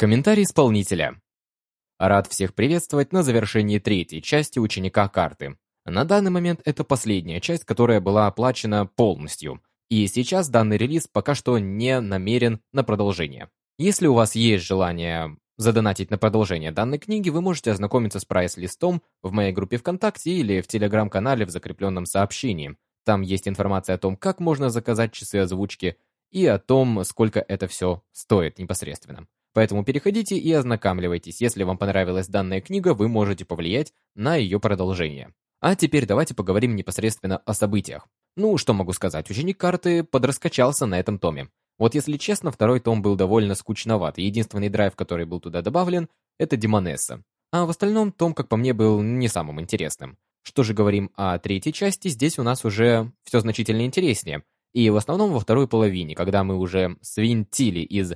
Комментарий исполнителя. Рад всех приветствовать на завершении третьей части ученика карты. На данный момент это последняя часть, которая была оплачена полностью. И сейчас данный релиз пока что не намерен на продолжение. Если у вас есть желание задонатить на продолжение данной книги, вы можете ознакомиться с прайс-листом в моей группе ВКонтакте или в Телеграм-канале в закрепленном сообщении. Там есть информация о том, как можно заказать часы озвучки и о том, сколько это все стоит непосредственно. Поэтому переходите и ознакомливайтесь. Если вам понравилась данная книга, вы можете повлиять на ее продолжение. А теперь давайте поговорим непосредственно о событиях. Ну, что могу сказать, ученик карты подраскачался на этом томе. Вот если честно, второй том был довольно скучноват, единственный драйв, который был туда добавлен, это Демонесса. А в остальном том, как по мне, был не самым интересным. Что же говорим о третьей части, здесь у нас уже все значительно интереснее. И в основном во второй половине, когда мы уже свинтили из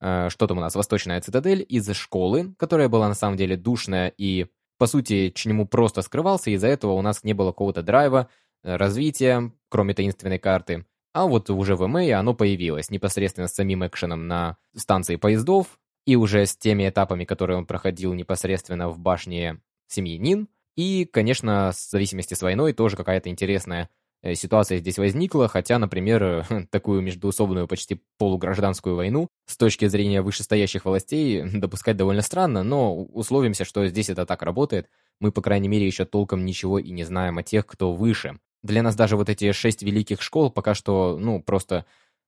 что там у нас, Восточная Цитадель, из школы, которая была на самом деле душная и, по сути, чему просто скрывался, из-за этого у нас не было какого-то драйва, э, развития, кроме таинственной карты. А вот уже в МЭ оно появилось непосредственно с самим экшеном на станции поездов, и уже с теми этапами, которые он проходил непосредственно в башне семьи Нин, и, конечно, в зависимости с войной тоже какая-то интересная Э, ситуация здесь возникла, хотя, например, такую междуусобную почти полугражданскую войну с точки зрения вышестоящих властей допускать довольно странно, но условимся, что здесь это так работает. Мы, по крайней мере, еще толком ничего и не знаем о тех, кто выше. Для нас даже вот эти шесть великих школ пока что, ну, просто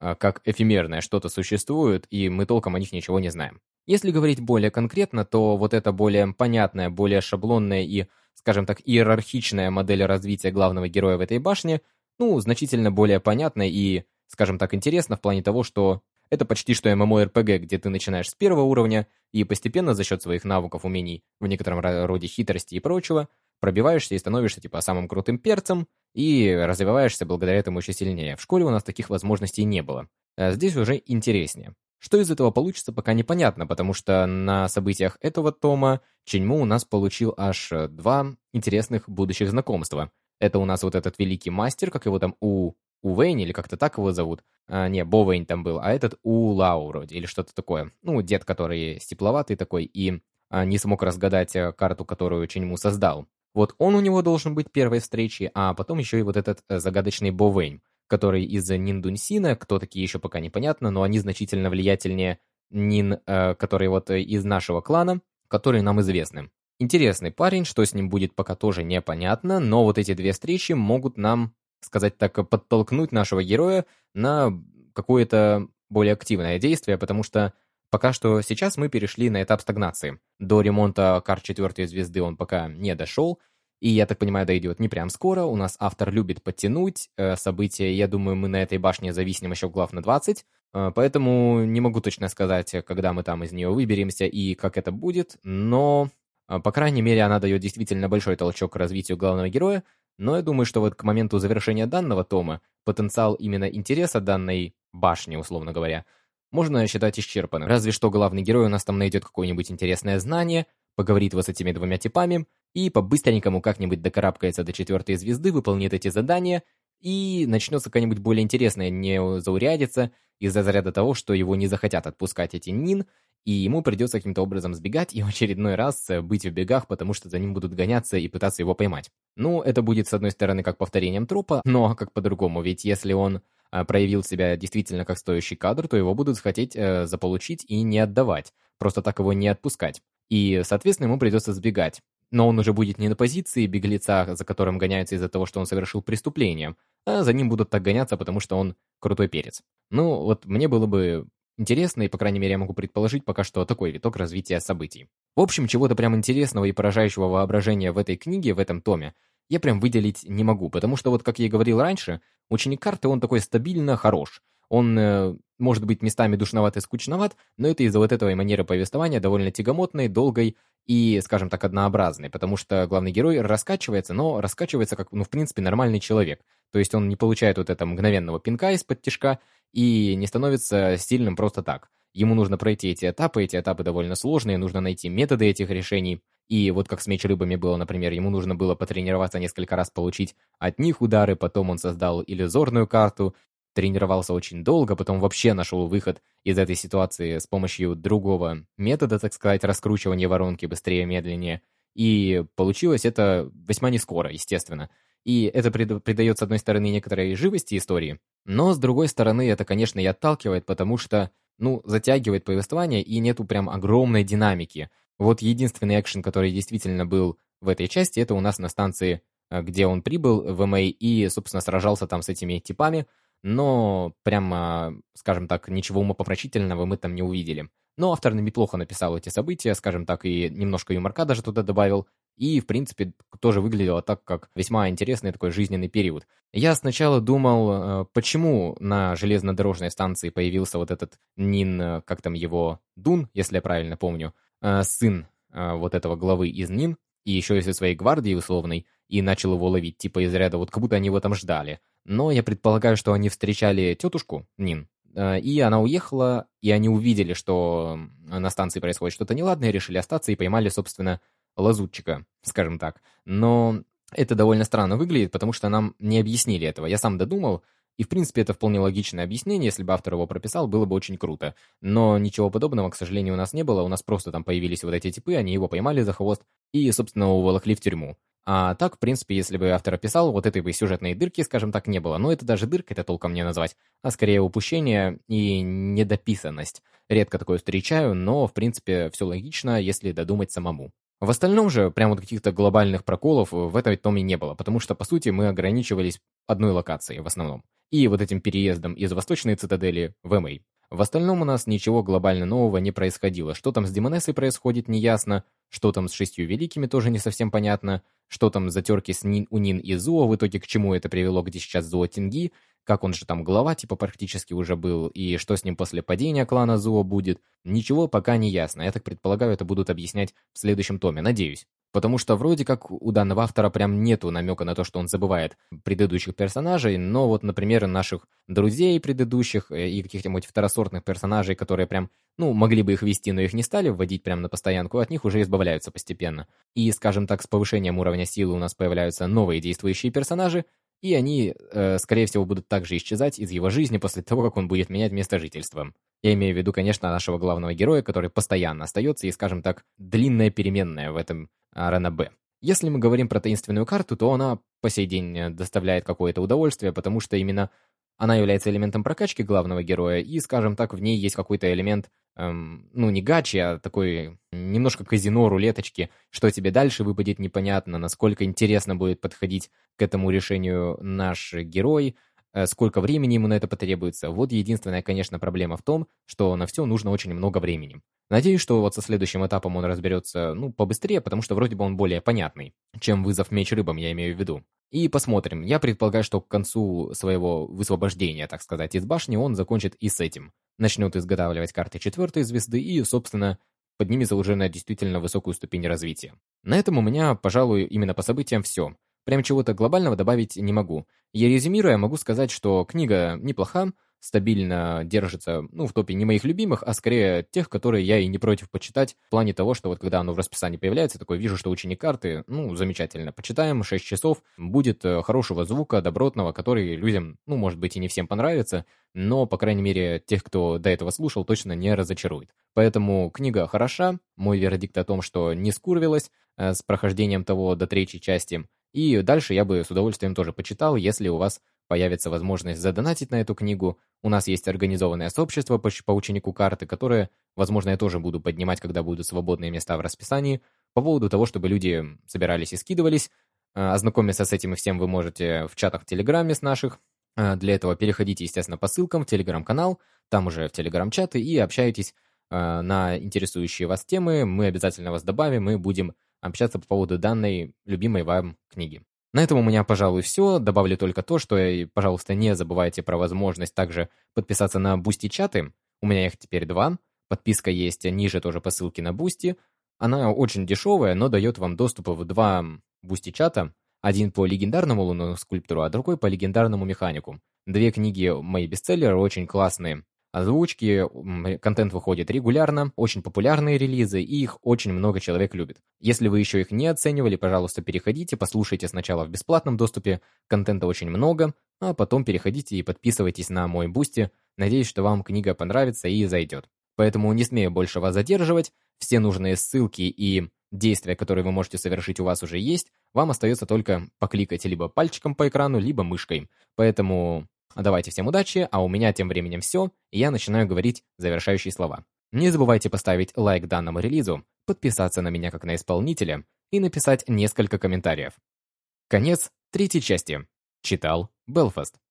э, как эфемерное что-то существует, и мы толком о них ничего не знаем. Если говорить более конкретно, то вот эта более понятная, более шаблонная и скажем так, иерархичная модель развития главного героя в этой башне, ну, значительно более понятна и, скажем так, интересна в плане того, что это почти что MMORPG, где ты начинаешь с первого уровня и постепенно за счет своих навыков, умений, в некотором роде хитрости и прочего, пробиваешься и становишься типа самым крутым перцем и развиваешься благодаря этому еще сильнее. В школе у нас таких возможностей не было. А здесь уже интереснее. Что из этого получится, пока непонятно, потому что на событиях этого тома Ченьму у нас получил аж э, два интересных будущих знакомства. Это у нас вот этот великий мастер, как его там У... У Вейн, или как-то так его зовут. А, не, Бо Вейн там был, а этот У Лау вроде, или что-то такое. Ну, дед, который степловатый такой и а, не смог разгадать э, карту, которую Ченьму создал. Вот он у него должен быть первой встречей, а потом еще и вот этот э, загадочный Бо Вейн который из-за Ниндунсина, кто такие еще пока непонятно, но они значительно влиятельнее Нин, э, который вот из нашего клана, которые нам известны. Интересный парень, что с ним будет пока тоже непонятно, но вот эти две встречи могут нам, сказать так, подтолкнуть нашего героя на какое-то более активное действие, потому что пока что сейчас мы перешли на этап стагнации. До ремонта карт четвертой звезды он пока не дошел, и, я так понимаю, дойдет не прям скоро. У нас автор любит подтянуть э, события. Я думаю, мы на этой башне зависнем еще глав на 20. Э, поэтому не могу точно сказать, когда мы там из нее выберемся и как это будет. Но, э, по крайней мере, она дает действительно большой толчок к развитию главного героя. Но я думаю, что вот к моменту завершения данного тома потенциал именно интереса данной башни, условно говоря, можно считать исчерпанным. Разве что главный герой у нас там найдет какое-нибудь интересное знание, поговорит вот с этими двумя типами, и по-быстренькому как-нибудь докарабкается до четвертой звезды, выполнит эти задания, и начнется какая-нибудь более интересная неzaурядица из-за заряда того, что его не захотят отпускать эти нин, и ему придется каким-то образом сбегать и в очередной раз э, быть в бегах, потому что за ним будут гоняться и пытаться его поймать. Ну, это будет, с одной стороны, как повторением трупа, но как по-другому, ведь если он э, проявил себя действительно как стоящий кадр, то его будут хотеть э, заполучить и не отдавать, просто так его не отпускать. И, соответственно, ему придется сбегать но он уже будет не на позиции беглеца, за которым гоняются из-за того, что он совершил преступление, а за ним будут так гоняться, потому что он крутой перец. Ну, вот мне было бы интересно, и, по крайней мере, я могу предположить пока что такой виток развития событий. В общем, чего-то прям интересного и поражающего воображения в этой книге, в этом томе, я прям выделить не могу, потому что вот, как я и говорил раньше, ученик карты, он такой стабильно хорош. Он э, может быть местами душноват и скучноват, но это из-за вот этого манеры повествования довольно тягомотной, долгой и, скажем так, однообразной, потому что главный герой раскачивается, но раскачивается как, ну, в принципе, нормальный человек. То есть он не получает вот этого мгновенного пинка из-под тишка и не становится сильным просто так. Ему нужно пройти эти этапы, эти этапы довольно сложные, нужно найти методы этих решений. И вот как с меч рыбами было, например, ему нужно было потренироваться несколько раз получить от них удары, потом он создал иллюзорную карту, тренировался очень долго, потом вообще нашел выход из этой ситуации с помощью другого метода, так сказать, раскручивания воронки быстрее, медленнее. И получилось это весьма не скоро, естественно. И это придает, с одной стороны, некоторой живости истории, но, с другой стороны, это, конечно, и отталкивает, потому что, ну, затягивает повествование, и нету прям огромной динамики. Вот единственный экшен, который действительно был в этой части, это у нас на станции, э, где он прибыл в МА и, собственно, сражался там с этими типами, но прямо, скажем так, ничего умопомрачительного мы там не увидели. Но автор неплохо написал эти события, скажем так, и немножко юморка даже туда добавил, и, в принципе, тоже выглядело так, как весьма интересный такой жизненный период. Я сначала думал, э, почему на железнодорожной станции появился вот этот Нин, э, как там его, Дун, если я правильно помню, э, сын вот этого главы из Нин, и еще из своей гвардии условной, и начал его ловить, типа из ряда, вот как будто они его там ждали. Но я предполагаю, что они встречали тетушку Нин, Э, и она уехала, и они увидели, что на станции происходит что-то неладное, решили остаться и поймали, собственно, лазутчика, скажем так. Но это довольно странно выглядит, потому что нам не объяснили этого. Я сам додумал, и в принципе это вполне логичное объяснение, если бы автор его прописал, было бы очень круто. Но ничего подобного, к сожалению, у нас не было, у нас просто там появились вот эти типы, они его поймали за хвост и, собственно, уволокли в тюрьму. А так, в принципе, если бы автор описал, вот этой бы сюжетной дырки, скажем так, не было. Но это даже дырка, это толком не назвать, а скорее упущение и недописанность. Редко такое встречаю, но, в принципе, все логично, если додумать самому. В остальном же, прям вот каких-то глобальных проколов в этой томе не было, потому что, по сути, мы ограничивались одной локацией в основном. И вот этим переездом из Восточной Цитадели в Эмэй. В остальном у нас ничего глобально нового не происходило. Что там с Демонессой происходит, неясно. Что там с Шестью Великими, тоже не совсем понятно. Что там затерки с Нин, Унин и Зуо, в итоге к чему это привело, где сейчас Зуо Тинги, как он же там глава, типа, практически уже был, и что с ним после падения клана Зуо будет. Ничего пока не ясно. Я так предполагаю, это будут объяснять в следующем томе, надеюсь. Потому что вроде как у данного автора прям нету намека на то, что он забывает предыдущих персонажей, но вот, например, наших друзей предыдущих э, и каких-нибудь второсортных персонажей, которые прям, ну, могли бы их вести, но их не стали вводить прямо на постоянку, от них уже избавляются постепенно. И, скажем так, с повышением уровня силы у нас появляются новые действующие персонажи, и они, э, скорее всего, будут также исчезать из его жизни после того, как он будет менять место жительства. Я имею в виду, конечно, нашего главного героя, который постоянно остается и, скажем так, длинная переменная в этом Арена Б. Если мы говорим про таинственную карту, то она по сей день э, доставляет какое-то удовольствие, потому что именно она является элементом прокачки главного героя, и, скажем так, в ней есть какой-то элемент, эм, ну, не гачи, а такой немножко казино, рулеточки, что тебе дальше выпадет непонятно, насколько интересно будет подходить к этому решению наш герой, сколько времени ему на это потребуется. Вот единственная, конечно, проблема в том, что на все нужно очень много времени. Надеюсь, что вот со следующим этапом он разберется, ну, побыстрее, потому что вроде бы он более понятный, чем вызов меч рыбам, я имею в виду. И посмотрим. Я предполагаю, что к концу своего высвобождения, так сказать, из башни он закончит и с этим. Начнет изготавливать карты четвертой звезды и, собственно, поднимется уже на действительно высокую ступень развития. На этом у меня, пожалуй, именно по событиям все. Прям чего-то глобального добавить не могу. Я резюмируя, могу сказать, что книга неплоха, стабильно держится, ну, в топе не моих любимых, а скорее тех, которые я и не против почитать, в плане того, что вот когда оно в расписании появляется, такой вижу, что ученик карты, ну, замечательно, почитаем, 6 часов, будет э, хорошего звука, добротного, который людям, ну, может быть, и не всем понравится, но, по крайней мере, тех, кто до этого слушал, точно не разочарует. Поэтому книга хороша, мой вердикт о том, что не скурвилась э, с прохождением того до третьей части, и дальше я бы с удовольствием тоже почитал, если у вас появится возможность задонатить на эту книгу. У нас есть организованное сообщество по, по ученику карты, которое, возможно, я тоже буду поднимать, когда будут свободные места в расписании, по поводу того, чтобы люди собирались и скидывались. А, ознакомиться с этим и всем вы можете в чатах в Телеграме с наших. А, для этого переходите, естественно, по ссылкам в Телеграм-канал, там уже в Телеграм-чаты и общайтесь а, на интересующие вас темы. Мы обязательно вас добавим и будем общаться по поводу данной любимой вам книги. На этом у меня, пожалуй, все. Добавлю только то, что, пожалуйста, не забывайте про возможность также подписаться на Бусти чаты. У меня их теперь два. Подписка есть ниже тоже по ссылке на Бусти. Она очень дешевая, но дает вам доступ в два Бусти чата. Один по легендарному лунному скульптору, а другой по легендарному механику. Две книги мои бестселлеры, очень классные. Озвучки, контент выходит регулярно, очень популярные релизы, и их очень много человек любит. Если вы еще их не оценивали, пожалуйста, переходите, послушайте сначала в бесплатном доступе, контента очень много, а потом переходите и подписывайтесь на мой бусти. Надеюсь, что вам книга понравится и зайдет. Поэтому не смею больше вас задерживать, все нужные ссылки и действия, которые вы можете совершить, у вас уже есть, вам остается только покликать либо пальчиком по экрану, либо мышкой. Поэтому давайте всем удачи, а у меня тем временем все, и я начинаю говорить завершающие слова. Не забывайте поставить лайк данному релизу, подписаться на меня как на исполнителя и написать несколько комментариев. Конец третьей части. Читал Белфаст.